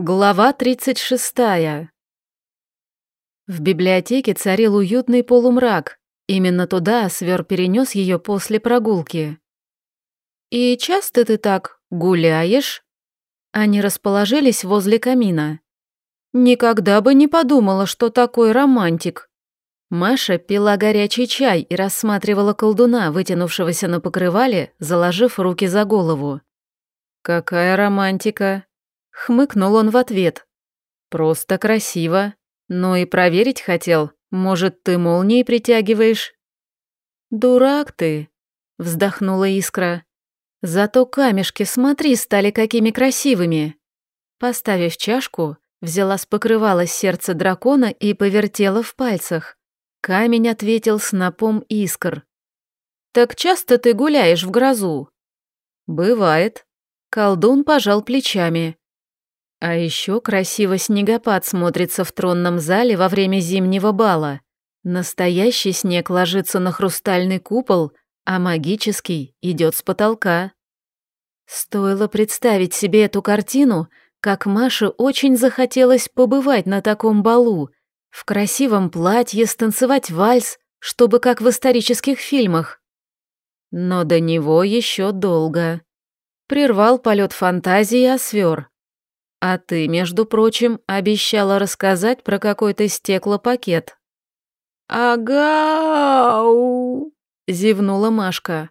Глава 36. В библиотеке царил уютный полумрак. Именно туда Свер перенес ее после прогулки. «И часто ты так гуляешь?» Они расположились возле камина. «Никогда бы не подумала, что такой романтик». Маша пила горячий чай и рассматривала колдуна, вытянувшегося на покрывале, заложив руки за голову. «Какая романтика!» Хмыкнул он в ответ. «Просто красиво. Но и проверить хотел. Может, ты молнией притягиваешь?» «Дурак ты!» — вздохнула искра. «Зато камешки, смотри, стали какими красивыми!» Поставив чашку, взяла с покрывала сердце дракона и повертела в пальцах. Камень ответил снопом искр. «Так часто ты гуляешь в грозу?» «Бывает». Колдун пожал плечами. А еще красиво снегопад смотрится в тронном зале во время зимнего бала. Настоящий снег ложится на хрустальный купол, а магический идет с потолка. Стоило представить себе эту картину, как Маше очень захотелось побывать на таком балу, в красивом платье станцевать вальс, чтобы как в исторических фильмах. Но до него еще долго. Прервал полет фантазии Освер. А ты, между прочим, обещала рассказать про какой-то стеклопакет. «Агау!» — зевнула Машка.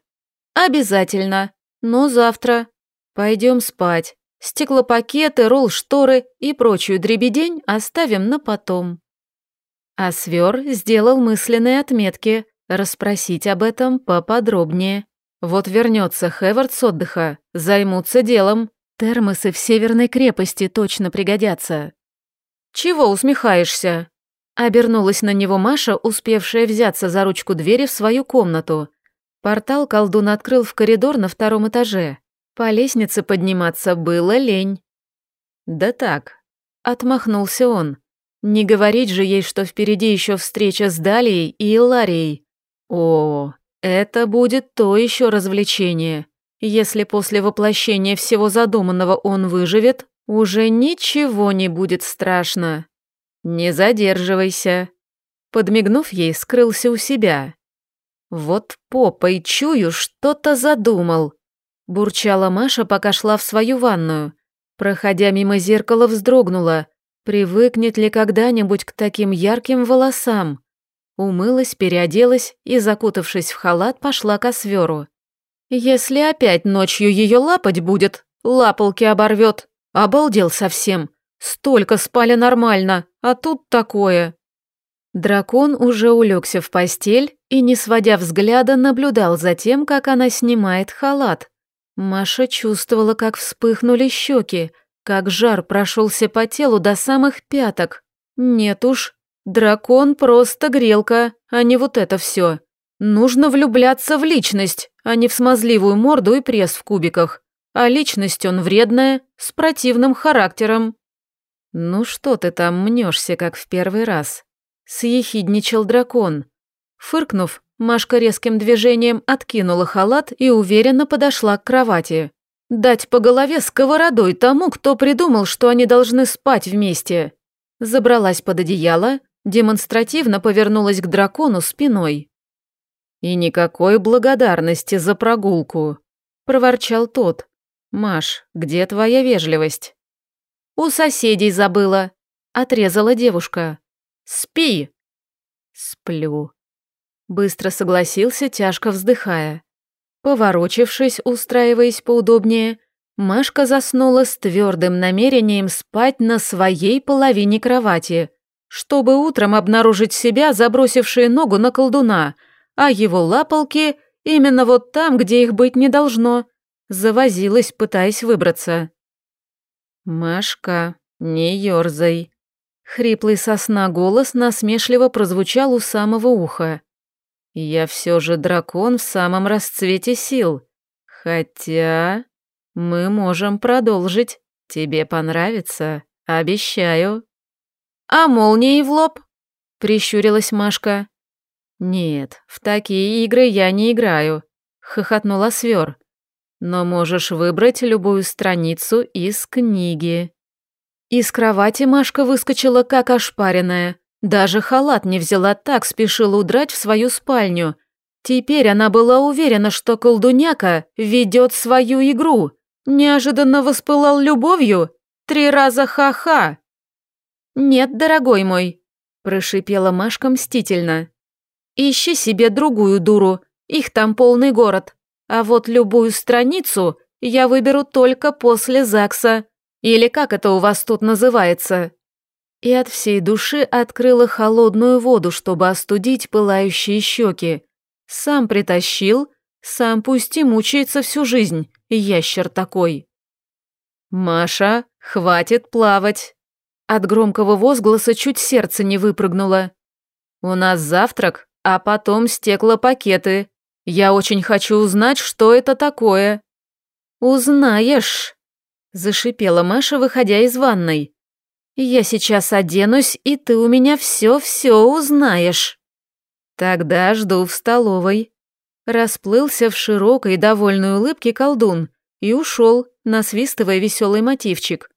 «Обязательно, но завтра. Пойдем спать. Стеклопакеты, ролл-шторы и прочую дребедень оставим на потом». А свер сделал мысленные отметки, расспросить об этом поподробнее. Вот вернется Хевард с отдыха, займутся делом. Термосы в Северной крепости точно пригодятся. Чего усмехаешься? Обернулась на него Маша, успевшая взяться за ручку двери в свою комнату. Портал колдун открыл в коридор на втором этаже. По лестнице подниматься было лень. Да так, отмахнулся он. Не говорить же ей, что впереди еще встреча с Далией и Иларией. О, это будет то еще развлечение. Если после воплощения всего задуманного он выживет, уже ничего не будет страшно. Не задерживайся. Подмигнув ей, скрылся у себя. Вот попой чую, что-то задумал. Бурчала Маша, пока шла в свою ванную. Проходя мимо зеркала, вздрогнула. Привыкнет ли когда-нибудь к таким ярким волосам? Умылась, переоделась и, закутавшись в халат, пошла к осверу. Если опять ночью ее лапать будет, лапалки оборвет. Обалдел совсем. Столько спали нормально, а тут такое. Дракон уже улегся в постель и, не сводя взгляда, наблюдал за тем, как она снимает халат. Маша чувствовала, как вспыхнули щеки, как жар прошелся по телу до самых пяток. Нет уж, дракон просто грелка, а не вот это все. Нужно влюбляться в личность, а не в смазливую морду и пресс в кубиках. А личность он вредная, с противным характером. «Ну что ты там мнешься, как в первый раз?» Съехидничал дракон. Фыркнув, Машка резким движением откинула халат и уверенно подошла к кровати. Дать по голове сковородой тому, кто придумал, что они должны спать вместе. Забралась под одеяло, демонстративно повернулась к дракону спиной. «И никакой благодарности за прогулку», — проворчал тот. «Маш, где твоя вежливость?» «У соседей забыла», — отрезала девушка. «Спи!» «Сплю», — быстро согласился, тяжко вздыхая. Поворочившись, устраиваясь поудобнее, Машка заснула с твердым намерением спать на своей половине кровати, чтобы утром обнаружить себя, забросившей ногу на колдуна — а его лапалки именно вот там, где их быть не должно. Завозилась, пытаясь выбраться. «Машка, не ёрзай». Хриплый сосна голос насмешливо прозвучал у самого уха. «Я все же дракон в самом расцвете сил. Хотя мы можем продолжить. Тебе понравится, обещаю». «А молнией в лоб?» — прищурилась Машка. «Нет, в такие игры я не играю», — хохотнула Свер. «Но можешь выбрать любую страницу из книги». Из кровати Машка выскочила как ошпаренная. Даже халат не взяла, так спешила удрать в свою спальню. Теперь она была уверена, что колдуняка ведет свою игру. Неожиданно воспылал любовью. Три раза ха-ха. «Нет, дорогой мой», – прошипела Машка мстительно. «Ищи себе другую дуру, их там полный город. А вот любую страницу я выберу только после ЗАГСа. Или как это у вас тут называется?» И от всей души открыла холодную воду, чтобы остудить пылающие щеки. Сам притащил, сам пусть и мучается всю жизнь, ящер такой. «Маша, хватит плавать!» От громкого возгласа чуть сердце не выпрыгнуло. «У нас завтрак, а потом стеклопакеты. Я очень хочу узнать, что это такое». «Узнаешь», – зашипела Маша, выходя из ванной. «Я сейчас оденусь, и ты у меня все-все узнаешь». «Тогда жду в столовой». Расплылся в широкой довольной улыбке колдун и ушел, насвистывая веселый мотивчик.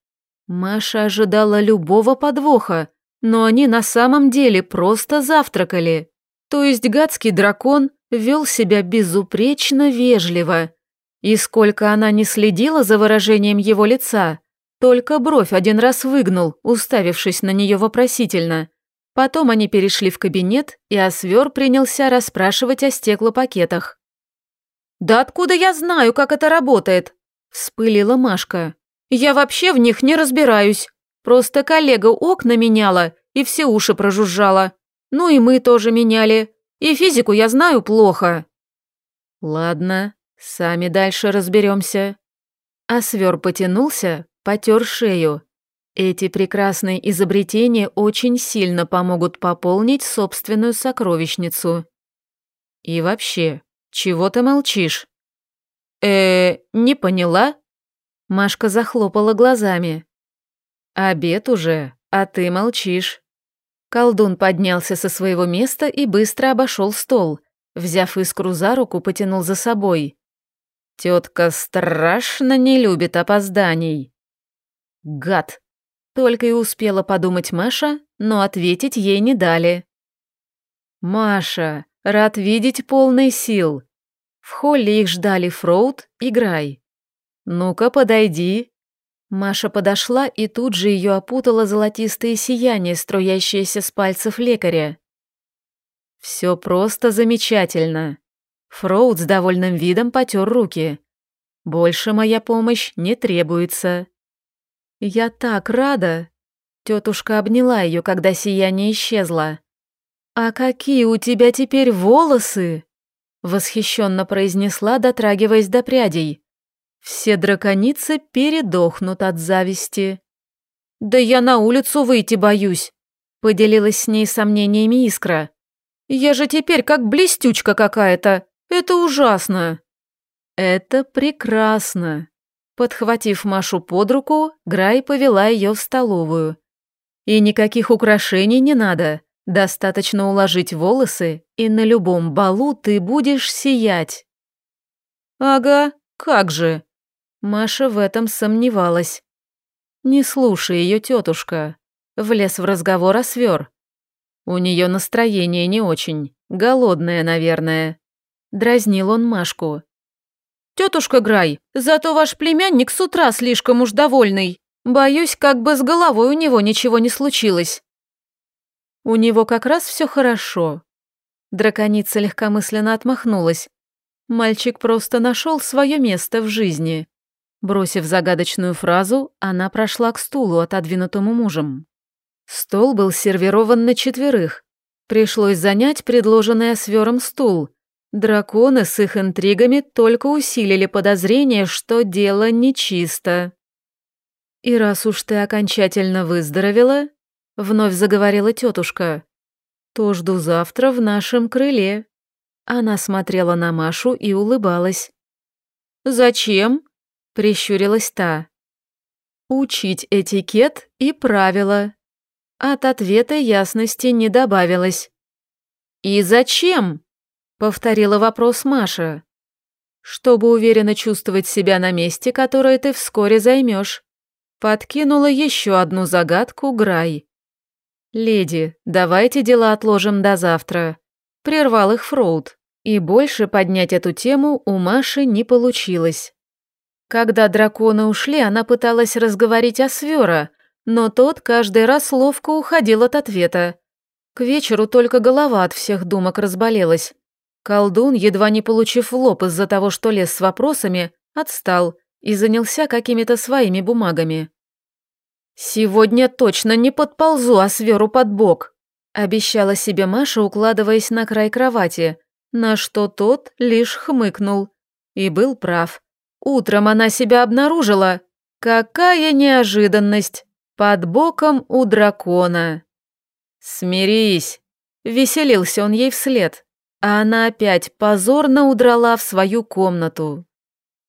Маша ожидала любого подвоха, но они на самом деле просто завтракали. То есть гадский дракон вел себя безупречно вежливо. И сколько она не следила за выражением его лица, только бровь один раз выгнул, уставившись на нее вопросительно. Потом они перешли в кабинет, и Освер принялся расспрашивать о стеклопакетах. «Да откуда я знаю, как это работает?» – вспылила Машка. Я вообще в них не разбираюсь. Просто коллега окна меняла и все уши прожужжала. Ну и мы тоже меняли. И физику я знаю плохо. Ладно, сами дальше разберемся. А свер потянулся, потер шею. Эти прекрасные изобретения очень сильно помогут пополнить собственную сокровищницу. И вообще, чего ты молчишь? Э, не поняла? Машка захлопала глазами. «Обед уже, а ты молчишь». Колдун поднялся со своего места и быстро обошел стол. Взяв искру за руку, потянул за собой. Тетка страшно не любит опозданий. Гад. Только и успела подумать Маша, но ответить ей не дали. «Маша, рад видеть полный сил». В холле их ждали Фроуд и Грай. «Ну-ка, подойди». Маша подошла, и тут же ее опутало золотистое сияние, струящееся с пальцев лекаря. «Все просто замечательно». Фроуд с довольным видом потер руки. «Больше моя помощь не требуется». «Я так рада!» Тетушка обняла ее, когда сияние исчезло. «А какие у тебя теперь волосы!» Восхищенно произнесла, дотрагиваясь до прядей. Все драконицы передохнут от зависти. «Да я на улицу выйти боюсь», — поделилась с ней сомнениями Искра. «Я же теперь как блестючка какая-то. Это ужасно». «Это прекрасно». Подхватив Машу под руку, Грай повела ее в столовую. «И никаких украшений не надо. Достаточно уложить волосы, и на любом балу ты будешь сиять». «Ага, как же», Маша в этом сомневалась. «Не слушай ее, тетушка», — влез в разговор о свер. «У нее настроение не очень, голодное, наверное». Дразнил он Машку. «Тетушка Грай, зато ваш племянник с утра слишком уж довольный. Боюсь, как бы с головой у него ничего не случилось». «У него как раз все хорошо». Драконица легкомысленно отмахнулась. Мальчик просто нашел свое место в жизни. Бросив загадочную фразу, она прошла к стулу, отодвинутому мужем. Стол был сервирован на четверых. Пришлось занять предложенный освером стул. Драконы с их интригами только усилили подозрение, что дело нечисто. «И раз уж ты окончательно выздоровела», — вновь заговорила тетушка, — «то жду завтра в нашем крыле». Она смотрела на Машу и улыбалась. «Зачем?» Прищурилась та. Учить этикет и правила. От ответа ясности не добавилось. «И зачем?» — повторила вопрос Маша. «Чтобы уверенно чувствовать себя на месте, которое ты вскоре займешь. Подкинула еще одну загадку Грай. «Леди, давайте дела отложим до завтра», — прервал их Фроуд. И больше поднять эту тему у Маши не получилось. Когда драконы ушли, она пыталась разговорить о Свера, но тот каждый раз ловко уходил от ответа. К вечеру только голова от всех думок разболелась. Колдун, едва не получив в лоб из-за того, что лез с вопросами, отстал и занялся какими-то своими бумагами. «Сегодня точно не подползу Осверу под бок», — обещала себе Маша, укладываясь на край кровати, на что тот лишь хмыкнул. И был прав. Утром она себя обнаружила. Какая неожиданность! Под боком у дракона. «Смирись!» — веселился он ей вслед, а она опять позорно удрала в свою комнату.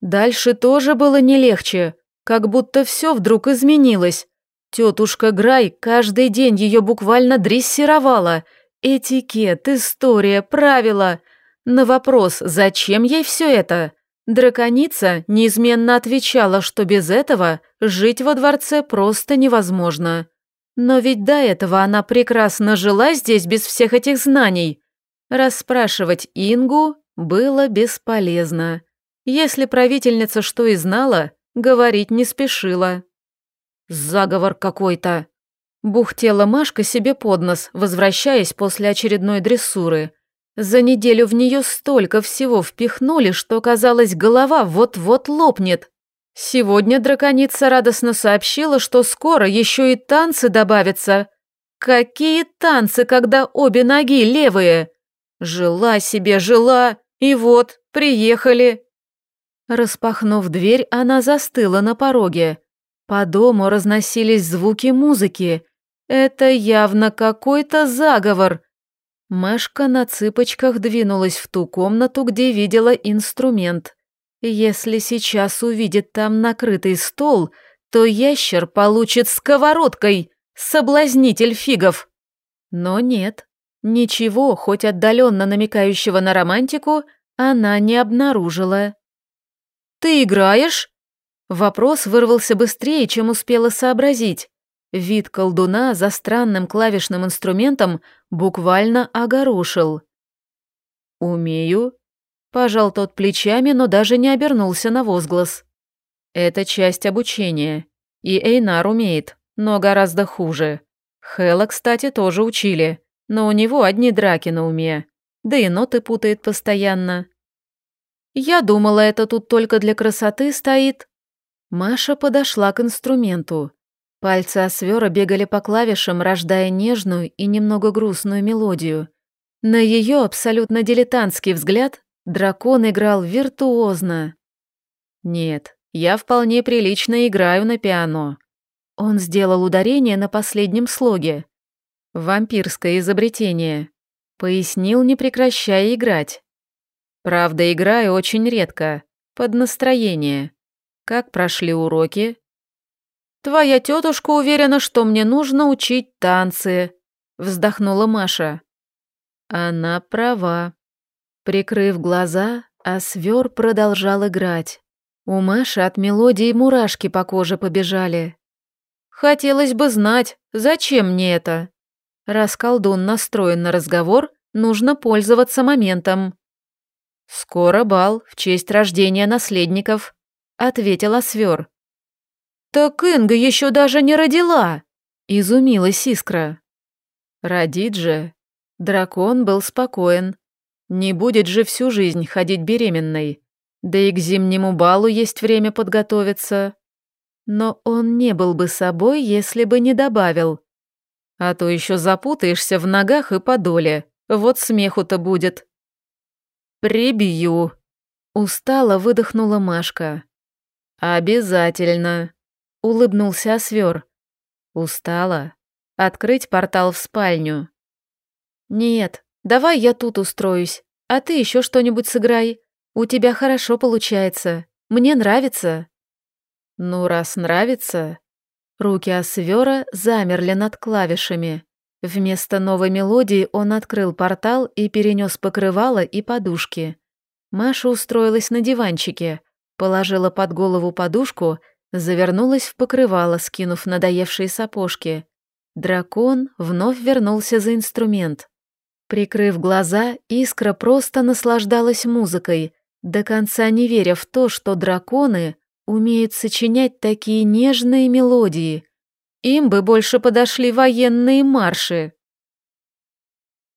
Дальше тоже было не легче, как будто все вдруг изменилось. Тетушка Грай каждый день ее буквально дрессировала. Этикет, история, правила. На вопрос, зачем ей все это, драконица неизменно отвечала, что без этого жить во дворце просто невозможно. Но ведь до этого она прекрасно жила здесь без всех этих знаний. Расспрашивать Ингу было бесполезно. Если правительница что и знала, говорить не спешила. «Заговор какой-то!» Бухтела Машка себе под нос, возвращаясь после очередной дрессуры. За неделю в нее столько всего впихнули, что, казалось, голова вот-вот лопнет. Сегодня драконица радостно сообщила, что скоро еще и танцы добавятся. Какие танцы, когда обе ноги левые? Жила себе, жила, и вот, приехали. Распахнув дверь, она застыла на пороге. По дому разносились звуки музыки. Это явно какой-то заговор. Машка на цыпочках двинулась в ту комнату, где видела инструмент. Если сейчас увидит там накрытый стол, то ящер получит сковородкой, соблазнитель фигов. Но нет, ничего, хоть отдаленно намекающего на романтику, она не обнаружила. «Ты играешь?» Вопрос вырвался быстрее, чем успела сообразить. Вид колдуна за странным клавишным инструментом буквально огорошил. «Умею», — пожал тот плечами, но даже не обернулся на возглас. «Это часть обучения. И Эйнар умеет, но гораздо хуже. Хэла, кстати, тоже учили, но у него одни драки на уме. Да и ноты путает постоянно. Я думала, это тут только для красоты стоит. Маша подошла к инструменту. Пальцы Освера бегали по клавишам, рождая нежную и немного грустную мелодию. На ее абсолютно дилетантский взгляд дракон играл виртуозно. «Нет, я вполне прилично играю на пиано». Он сделал ударение на последнем слоге. «Вампирское изобретение», — пояснил, не прекращая играть. Правда, играю очень редко, под настроение. Как прошли уроки? Твоя тетушка уверена, что мне нужно учить танцы, вздохнула Маша. Она права. Прикрыв глаза, Освер продолжал играть. У Маши от мелодии мурашки по коже побежали. Хотелось бы знать, зачем мне это? Раз колдун настроен на разговор, нужно пользоваться моментом. «Скоро бал в честь рождения наследников», — ответила Свер. «Так Инга еще даже не родила!» — изумилась Искра. «Родит же». Дракон был спокоен. Не будет же всю жизнь ходить беременной. Да и к зимнему балу есть время подготовиться. Но он не был бы собой, если бы не добавил. А то еще запутаешься в ногах и подоле. Вот смеху-то будет. «Прибью!» — устало выдохнула Машка. «Обязательно!» — улыбнулся Освер. «Устала? Открыть портал в спальню?» «Нет, давай я тут устроюсь, а ты еще что-нибудь сыграй. У тебя хорошо получается. Мне нравится». «Ну, раз нравится...» Руки Освера замерли над клавишами. Вместо новой мелодии он открыл портал и перенес покрывало и подушки. Маша устроилась на диванчике, положила под голову подушку Завернулась в покрывало, скинув надоевшие сапожки. Дракон вновь вернулся за инструмент. Прикрыв глаза, Искра просто наслаждалась музыкой, до конца не веря в то, что драконы умеют сочинять такие нежные мелодии. Им бы больше подошли военные марши.